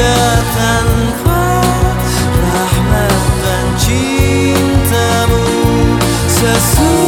Tanpa rahmat dan cintamu. Sesuai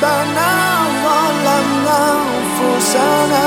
for na fusana.